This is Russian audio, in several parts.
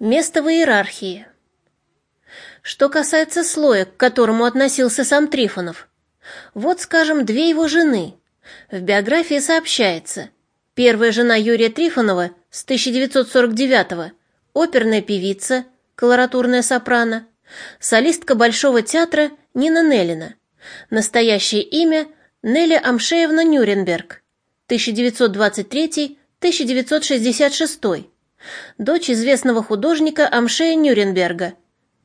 Место в иерархии. Что касается слоя, к которому относился сам Трифонов, вот, скажем, две его жены. В биографии сообщается. Первая жена Юрия Трифонова с 1949 оперная певица, колоратурная сопрано, солистка Большого театра Нина Неллина. Настоящее имя Нелли Амшеевна Нюрнберг, 1923-1966 дочь известного художника Амшея Нюрнберга,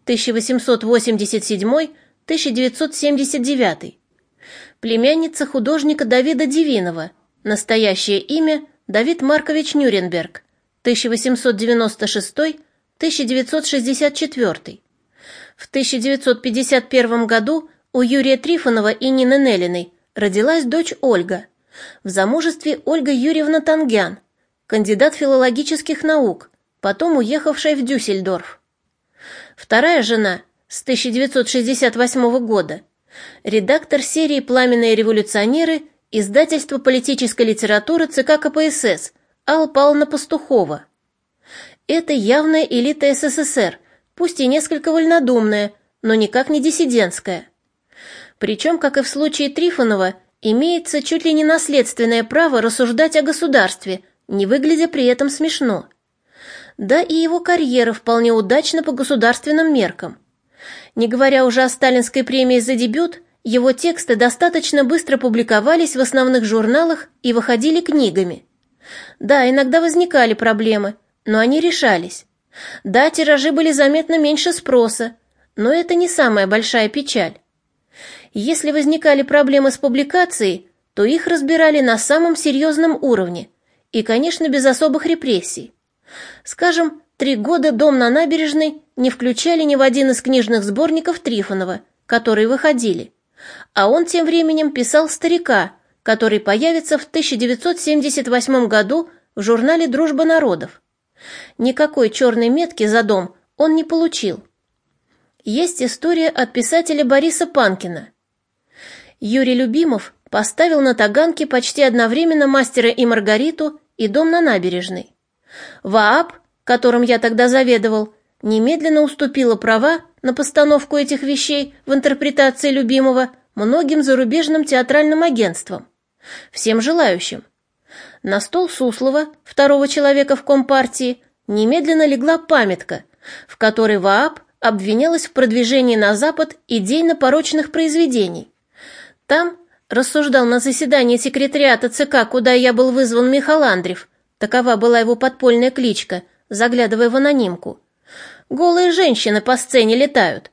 1887-1979, племянница художника Давида Дивинова, настоящее имя Давид Маркович Нюрнберг, 1896-1964. В 1951 году у Юрия Трифонова и Нины Неллиной родилась дочь Ольга. В замужестве Ольга Юрьевна Тангян, кандидат филологических наук, потом уехавшая в Дюссельдорф. Вторая жена с 1968 года, редактор серии «Пламенные революционеры» издательства политической литературы ЦК КПСС Алла Павловна Пастухова. Это явная элита СССР, пусть и несколько вольнодумная, но никак не диссидентская. Причем, как и в случае Трифонова, имеется чуть ли не наследственное право рассуждать о государстве – не выглядя при этом смешно. Да и его карьера вполне удачна по государственным меркам. Не говоря уже о сталинской премии за дебют, его тексты достаточно быстро публиковались в основных журналах и выходили книгами. Да, иногда возникали проблемы, но они решались. Да, тиражи были заметно меньше спроса, но это не самая большая печаль. Если возникали проблемы с публикацией, то их разбирали на самом серьезном уровне, и, конечно, без особых репрессий. Скажем, три года дом на набережной не включали ни в один из книжных сборников Трифонова, которые выходили. А он тем временем писал «Старика», который появится в 1978 году в журнале «Дружба народов». Никакой черной метки за дом он не получил. Есть история от писателя Бориса Панкина. Юрий Любимов поставил на Таганке почти одновременно «Мастера и Маргариту» и дом на набережной. ВААП, которым я тогда заведовал, немедленно уступила права на постановку этих вещей в интерпретации любимого многим зарубежным театральным агентствам. Всем желающим. На стол Суслова, второго человека в Компартии, немедленно легла памятка, в которой ВААП обвинялась в продвижении на Запад идейно-порочных произведений. Там рассуждал на заседании секретариата ЦК, куда я был вызван Михаил Андрев. Такова была его подпольная кличка, заглядывая в анонимку. Голые женщины по сцене летают.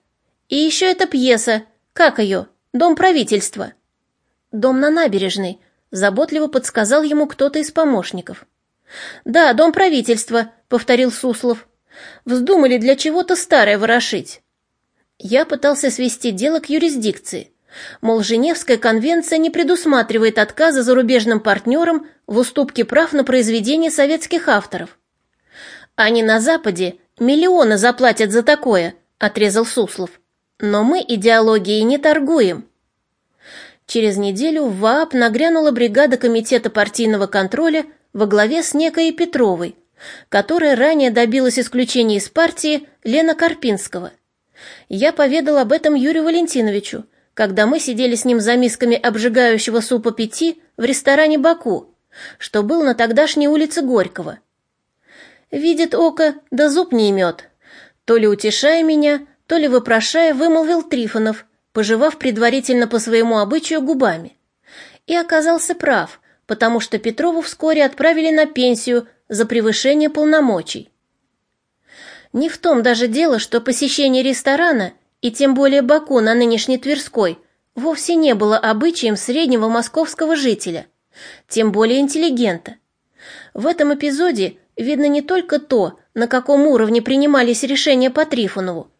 И еще эта пьеса, как ее, «Дом правительства». «Дом на набережной», — заботливо подсказал ему кто-то из помощников. «Да, дом правительства», — повторил Суслов. «Вздумали для чего-то старое ворошить». Я пытался свести дело к юрисдикции. Мол, Женевская конвенция не предусматривает отказа зарубежным партнерам в уступке прав на произведения советских авторов. Они на Западе миллионы заплатят за такое, отрезал Суслов. Но мы идеологией не торгуем. Через неделю в ВААП нагрянула бригада комитета партийного контроля во главе с некой Петровой, которая ранее добилась исключения из партии Лена Карпинского. Я поведал об этом Юрию Валентиновичу, когда мы сидели с ним за мисками обжигающего супа пяти в ресторане «Баку», что был на тогдашней улице Горького. Видит око, да зуб не имет. То ли утешая меня, то ли вопрошая, вымолвил Трифонов, пожевав предварительно по своему обычаю губами. И оказался прав, потому что Петрову вскоре отправили на пенсию за превышение полномочий. Не в том даже дело, что посещение ресторана и тем более Баку на нынешней Тверской, вовсе не было обычаем среднего московского жителя, тем более интеллигента. В этом эпизоде видно не только то, на каком уровне принимались решения по Трифонову,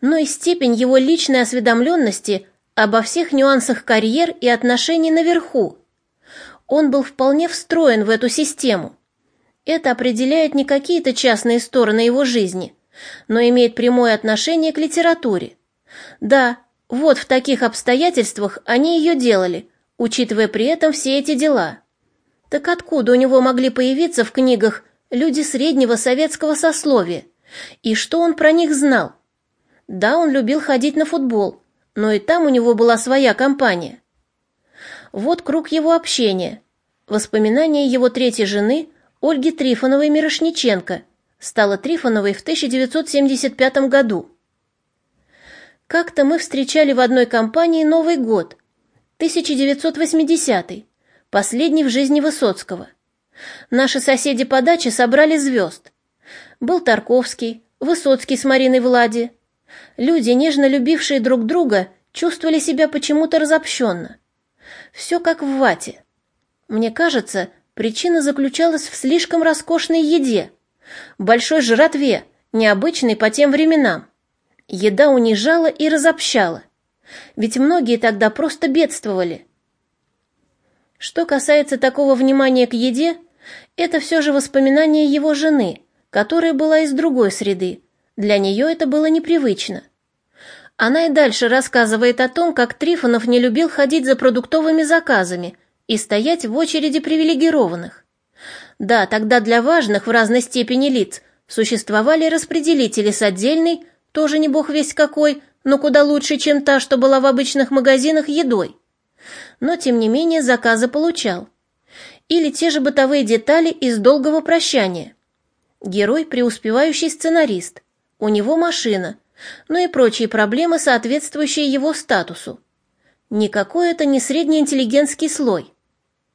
но и степень его личной осведомленности обо всех нюансах карьер и отношений наверху. Он был вполне встроен в эту систему. Это определяет не какие-то частные стороны его жизни, но имеет прямое отношение к литературе. Да, вот в таких обстоятельствах они ее делали, учитывая при этом все эти дела. Так откуда у него могли появиться в книгах люди среднего советского сословия, И что он про них знал? Да, он любил ходить на футбол, но и там у него была своя компания. Вот круг его общения. Воспоминания его третьей жены, Ольги Трифоновой-Мирошниченко, стала Трифоновой в 1975 году. Как-то мы встречали в одной компании Новый год, 1980 последний в жизни Высоцкого. Наши соседи по даче собрали звезд. Был Тарковский, Высоцкий с Мариной Влади. Люди, нежно любившие друг друга, чувствовали себя почему-то разобщенно. Все как в вате. Мне кажется, причина заключалась в слишком роскошной еде, большой жратве, необычной по тем временам. Еда унижала и разобщала. Ведь многие тогда просто бедствовали. Что касается такого внимания к еде, это все же воспоминание его жены, которая была из другой среды. Для нее это было непривычно. Она и дальше рассказывает о том, как Трифонов не любил ходить за продуктовыми заказами и стоять в очереди привилегированных. Да, тогда для важных в разной степени лиц существовали распределители с отдельной, тоже не бог весь какой, но куда лучше, чем та, что была в обычных магазинах едой. Но, тем не менее, заказы получал. Или те же бытовые детали из долгого прощания. Герой – преуспевающий сценарист. У него машина, ну и прочие проблемы, соответствующие его статусу. Никакой это не среднеинтеллигентский слой.